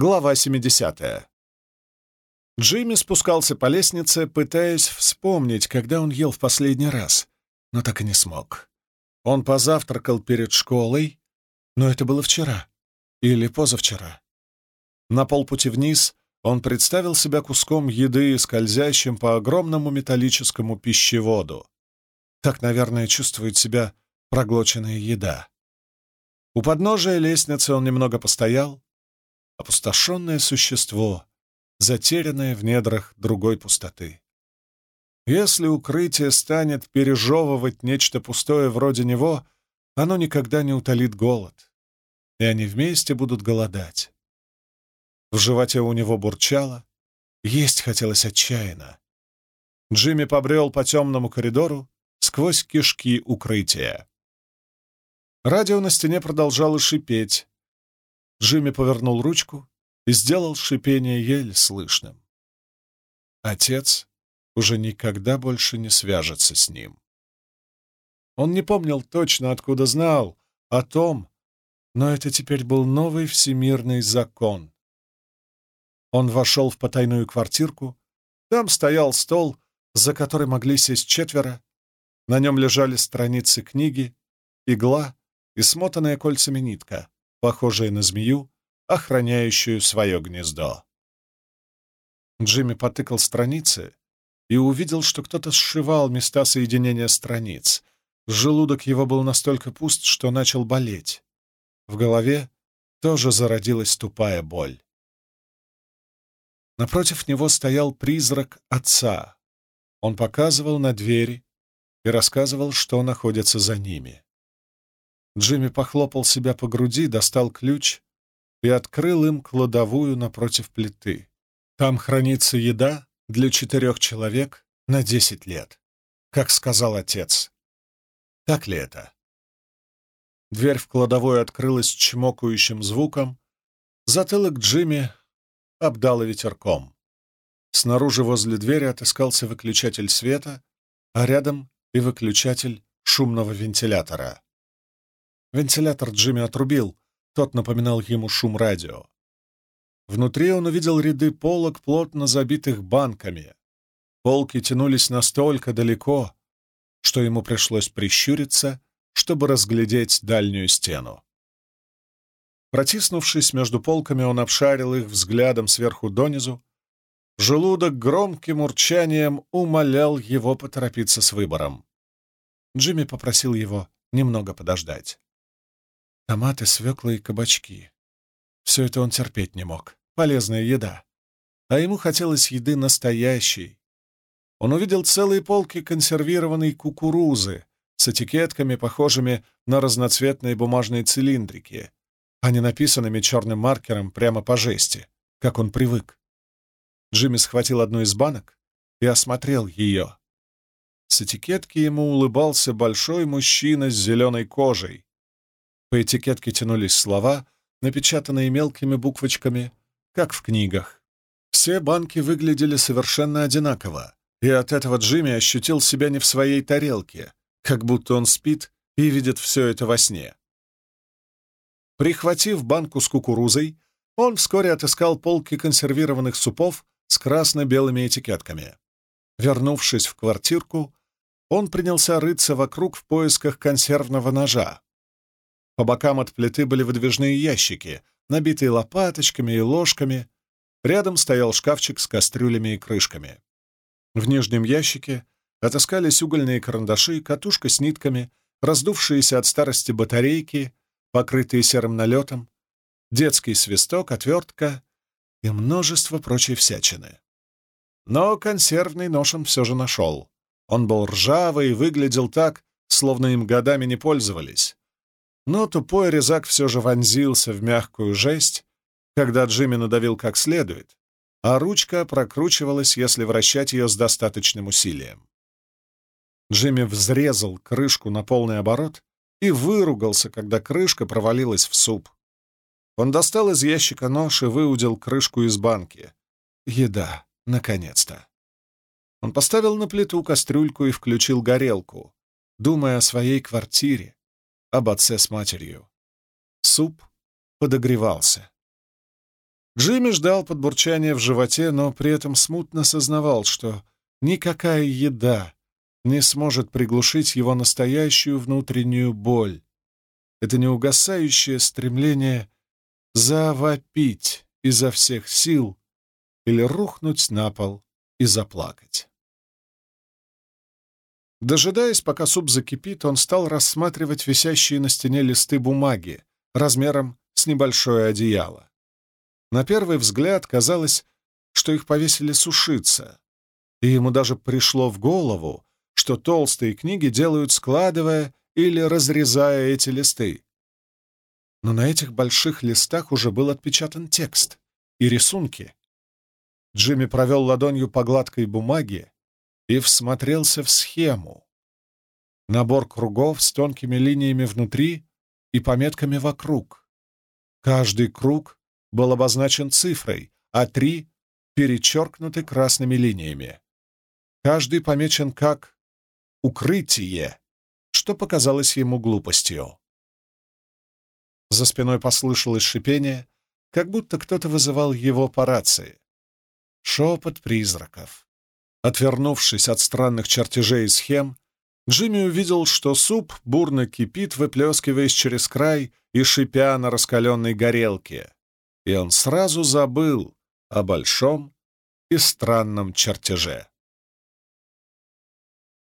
Глава 70. Джимми спускался по лестнице, пытаясь вспомнить, когда он ел в последний раз, но так и не смог. Он позавтракал перед школой, но это было вчера или позавчера. На полпути вниз он представил себя куском еды, скользящим по огромному металлическому пищеводу. Так, наверное, чувствует себя проглоченная еда. У подножия лестницы он немного постоял. Опустошенное существо, затерянное в недрах другой пустоты. Если укрытие станет пережевывать нечто пустое вроде него, оно никогда не утолит голод, и они вместе будут голодать. В животе у него бурчало, есть хотелось отчаянно. Джимми побрел по темному коридору сквозь кишки укрытия. Радио на стене продолжало шипеть. Джимми повернул ручку и сделал шипение еле слышным. Отец уже никогда больше не свяжется с ним. Он не помнил точно, откуда знал о том, но это теперь был новый всемирный закон. Он вошел в потайную квартирку. Там стоял стол, за который могли сесть четверо. На нем лежали страницы книги, игла и смотанная кольцами нитка, похожая на змею, охраняющую свое гнездо. Джимми потыкал страницы и увидел, что кто-то сшивал места соединения страниц. Желудок его был настолько пуст, что начал болеть. В голове тоже зародилась тупая боль. Напротив него стоял призрак отца. Он показывал на двери и рассказывал, что находится за ними. Джимми похлопал себя по груди, достал ключ и открыл им кладовую напротив плиты. Там хранится еда для четырех человек на десять лет, как сказал отец. Так ли это? Дверь в кладовую открылась чмокающим звуком. Затылок Джимми обдало ветерком. Снаружи возле двери отыскался выключатель света, а рядом и выключатель шумного вентилятора. Вентилятор Джимми отрубил, тот напоминал ему шум радио. Внутри он увидел ряды полок, плотно забитых банками. Полки тянулись настолько далеко, что ему пришлось прищуриться, чтобы разглядеть дальнюю стену. Протиснувшись между полками, он обшарил их взглядом сверху донизу. Желудок громким урчанием умолял его поторопиться с выбором. Джимми попросил его немного подождать. Томаты, свекла и кабачки. Все это он терпеть не мог. Полезная еда. А ему хотелось еды настоящей. Он увидел целые полки консервированной кукурузы с этикетками, похожими на разноцветные бумажные цилиндрики, а не написанными черным маркером прямо по жести, как он привык. Джимми схватил одну из банок и осмотрел ее. С этикетки ему улыбался большой мужчина с зеленой кожей, по этикетке тянулись слова, напечатанные мелкими буквочками, как в книгах. Все банки выглядели совершенно одинаково, и от этого Джимми ощутил себя не в своей тарелке, как будто он спит и видит все это во сне. Прихватив банку с кукурузой, он вскоре отыскал полки консервированных супов с красно-белыми этикетками. Вернувшись в квартирку, он принялся рыться вокруг в поисках консервного ножа. По бокам от плиты были выдвижные ящики, набитые лопаточками и ложками. Рядом стоял шкафчик с кастрюлями и крышками. В нижнем ящике отыскались угольные карандаши, катушка с нитками, раздувшиеся от старости батарейки, покрытые серым налетом, детский свисток, отвертка и множество прочей всячины. Но консервный нож он все же нашел. Он был ржавый и выглядел так, словно им годами не пользовались. Но тупой резак все же вонзился в мягкую жесть, когда Джимми надавил как следует, а ручка прокручивалась, если вращать ее с достаточным усилием. Джимми взрезал крышку на полный оборот и выругался, когда крышка провалилась в суп. Он достал из ящика нож и выудил крышку из банки. Еда, наконец-то. Он поставил на плиту кастрюльку и включил горелку, думая о своей квартире, об отце с матерью. Суп подогревался. Джимми ждал подбурчания в животе, но при этом смутно сознавал, что никакая еда не сможет приглушить его настоящую внутреннюю боль. Это неугасающее стремление завопить изо всех сил или рухнуть на пол и заплакать. Дожидаясь, пока суп закипит, он стал рассматривать висящие на стене листы бумаги размером с небольшое одеяло. На первый взгляд казалось, что их повесили сушиться, и ему даже пришло в голову, что толстые книги делают, складывая или разрезая эти листы. Но на этих больших листах уже был отпечатан текст и рисунки. Джимми провел ладонью по гладкой бумаге и всмотрелся в схему. Набор кругов с тонкими линиями внутри и пометками вокруг. Каждый круг был обозначен цифрой, а три перечеркнуты красными линиями. Каждый помечен как «укрытие», что показалось ему глупостью. За спиной послышалось шипение, как будто кто-то вызывал его по рации. Шепот призраков. Отвернувшись от странных чертежей и схем, Джимми увидел, что суп бурно кипит, выплескиваясь через край и шипя на раскаленной горелке и он сразу забыл о большом и странном чертеже.